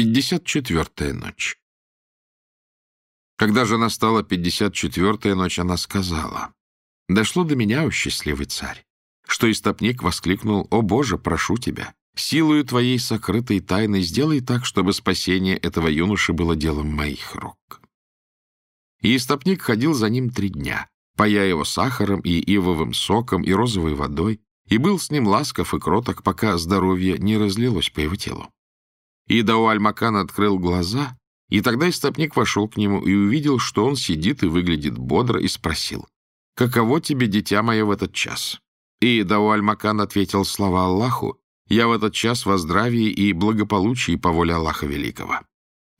Пятьдесят четвертая ночь. Когда же настала пятьдесят четвертая ночь, она сказала, «Дошло до меня, о счастливый царь, что истопник воскликнул, «О Боже, прошу тебя, силою твоей сокрытой тайны сделай так, чтобы спасение этого юноши было делом моих рук». И истопник ходил за ним три дня, пая его сахаром и ивовым соком и розовой водой, и был с ним ласков и кроток, пока здоровье не разлилось по его телу. И Дауаль-Макан открыл глаза, и тогда истопник вошел к нему и увидел, что он сидит и выглядит бодро, и спросил, «Каково тебе, дитя мое, в этот час?» И Дауаль-Макан ответил слова Аллаху, «Я в этот час во здравии и благополучии по воле Аллаха Великого».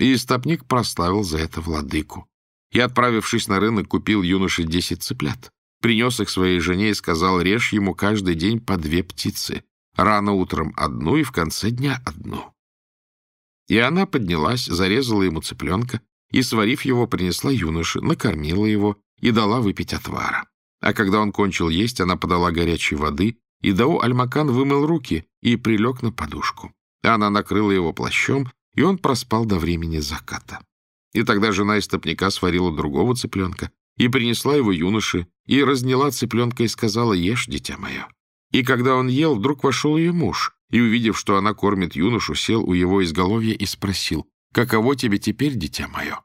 И истопник прославил за это владыку. И, отправившись на рынок, купил юноше десять цыплят. Принес их своей жене и сказал, режь ему каждый день по две птицы, рано утром одну и в конце дня одну. И она поднялась, зарезала ему цыпленка и, сварив его, принесла юноше, накормила его и дала выпить отвара. А когда он кончил есть, она подала горячей воды, и Дау Альмакан вымыл руки и прилег на подушку. Она накрыла его плащом, и он проспал до времени заката. И тогда жена истопника сварила другого цыпленка и принесла его юноше, и разняла цыпленка и сказала «Ешь, дитя мое». И когда он ел, вдруг вошел ее муж, и, увидев, что она кормит юношу, сел у его изголовья и спросил, «Каково тебе теперь, дитя мое?»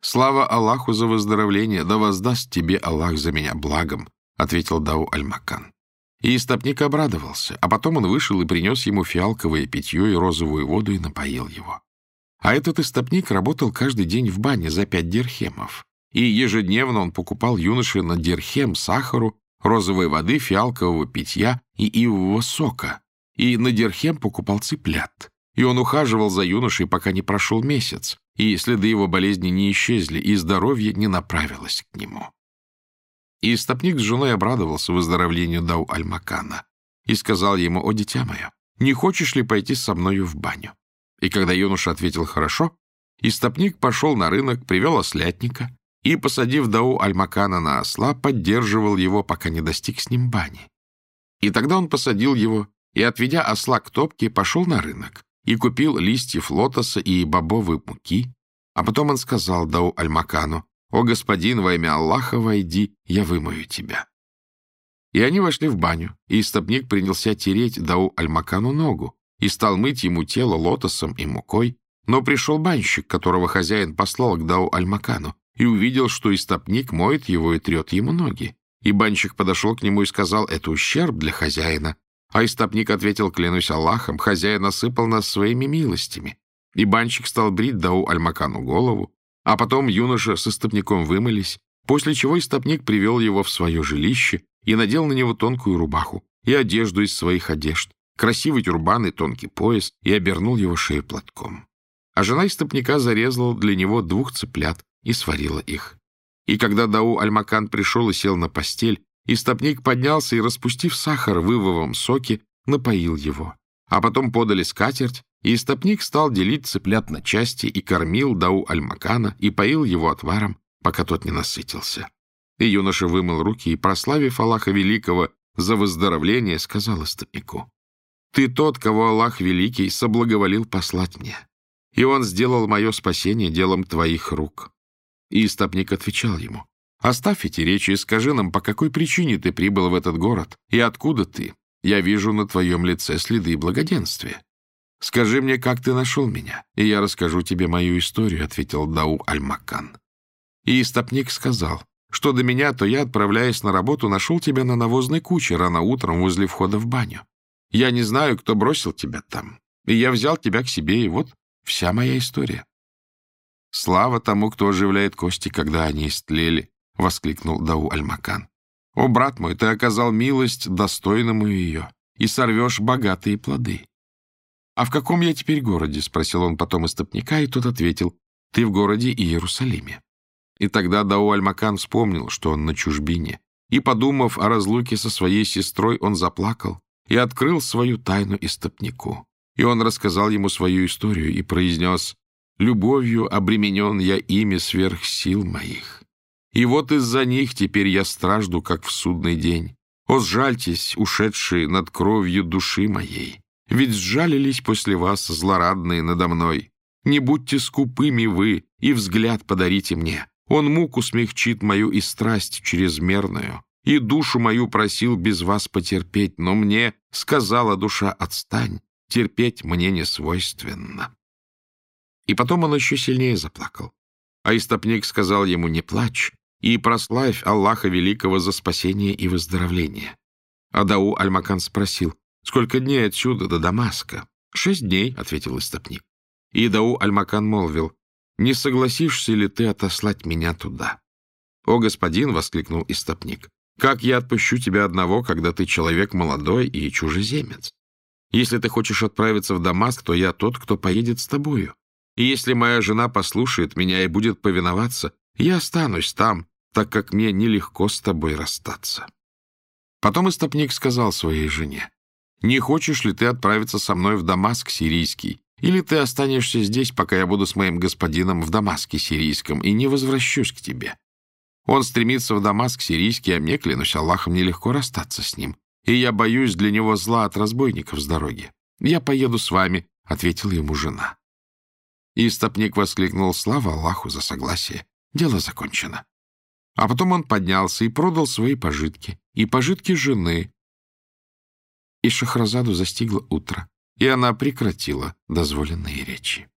«Слава Аллаху за выздоровление, да воздаст тебе Аллах за меня благом», — ответил Дау Аль-Макан. И истопник обрадовался, а потом он вышел и принес ему фиалковое питье и розовую воду и напоил его. А этот истопник работал каждый день в бане за пять дирхемов, и ежедневно он покупал юноше на дирхем сахару розовой воды, фиалкового питья и ивового сока, и на Дерхем покупал цыплят. И он ухаживал за юношей, пока не прошел месяц, и следы его болезни не исчезли, и здоровье не направилось к нему. И истопник с женой обрадовался выздоровлению Дау Альмакана и сказал ему, «О, дитя мое, не хочешь ли пойти со мною в баню?» И когда юноша ответил «хорошо», истопник пошел на рынок, привел ослятника и, посадив Дау Альмакана на осла, поддерживал его, пока не достиг с ним бани. И тогда он посадил его и, отведя осла к топке, пошел на рынок и купил листьев лотоса и бобовой муки, а потом он сказал Дау Альмакану, «О, господин, во имя Аллаха войди, я вымою тебя». И они вошли в баню, и истопник принялся тереть Дау Альмакану ногу и стал мыть ему тело лотосом и мукой, но пришел банщик, которого хозяин послал к Дау Альмакану, и увидел, что истопник моет его и трет ему ноги. И банщик подошел к нему и сказал, это ущерб для хозяина. А истопник ответил, клянусь Аллахом, хозяин осыпал нас своими милостями. И банщик стал брить Дау Альмакану голову, а потом юноша с истопником вымылись, после чего истопник привел его в свое жилище и надел на него тонкую рубаху и одежду из своих одежд, красивый тюрбан и тонкий пояс, и обернул его шею платком. А жена истопника зарезала для него двух цыплят, и сварила их. И когда Дау Альмакан пришел и сел на постель, истопник поднялся и, распустив сахар в ивовом соке, напоил его. А потом подали скатерть, и истопник стал делить цыплят на части и кормил Дау Альмакана и поил его отваром, пока тот не насытился. И юноша вымыл руки и, прославив Аллаха Великого за выздоровление, сказал истопнику, «Ты тот, кого Аллах Великий соблаговолил послать мне, и он сделал мое спасение делом твоих рук». И истопник отвечал ему, «Оставь эти речи и скажи нам, по какой причине ты прибыл в этот город, и откуда ты? Я вижу на твоем лице следы благоденствия. Скажи мне, как ты нашел меня, и я расскажу тебе мою историю», — ответил Дау Аль-Маккан. И истопник сказал, «Что до меня, то я, отправляясь на работу, нашел тебя на навозной куче рано утром возле входа в баню. Я не знаю, кто бросил тебя там, и я взял тебя к себе, и вот вся моя история». «Слава тому, кто оживляет кости, когда они истлели!» — воскликнул Дау Альмакан. «О, брат мой, ты оказал милость достойному ее и сорвешь богатые плоды». «А в каком я теперь городе?» — спросил он потом истопника, и тот ответил, «Ты в городе Иерусалиме». И тогда Дау Альмакан вспомнил, что он на чужбине, и, подумав о разлуке со своей сестрой, он заплакал и открыл свою тайну истопнику. И он рассказал ему свою историю и произнес Любовью обременен я ими сверх сил моих. И вот из-за них теперь я стражду, как в судный день. О, сжальтесь, ушедшие над кровью души моей. Ведь сжалились после вас злорадные надо мной. Не будьте скупыми вы, и взгляд подарите мне. Он муку смягчит мою и страсть чрезмерную, и душу мою просил без вас потерпеть, но мне сказала душа «отстань, терпеть мне не свойственно». И потом он еще сильнее заплакал. А истопник сказал ему «не плачь, и прославь Аллаха Великого за спасение и выздоровление». Адау Альмакан спросил, «Сколько дней отсюда до Дамаска?» «Шесть дней», — ответил истопник. И Дау Альмакан молвил, «Не согласишься ли ты отослать меня туда?» «О, господин!» — воскликнул истопник. «Как я отпущу тебя одного, когда ты человек молодой и чужеземец? Если ты хочешь отправиться в Дамаск, то я тот, кто поедет с тобою. И если моя жена послушает меня и будет повиноваться, я останусь там, так как мне нелегко с тобой расстаться». Потом истопник сказал своей жене, «Не хочешь ли ты отправиться со мной в Дамаск сирийский? Или ты останешься здесь, пока я буду с моим господином в Дамаске сирийском, и не возвращусь к тебе? Он стремится в Дамаск сирийский, а мне, клянусь Аллахом, нелегко расстаться с ним, и я боюсь для него зла от разбойников с дороги. Я поеду с вами», — ответила ему жена. И стопник воскликнул «Слава Аллаху за согласие! Дело закончено!» А потом он поднялся и продал свои пожитки, и пожитки жены. И Шахразаду застигло утро, и она прекратила дозволенные речи.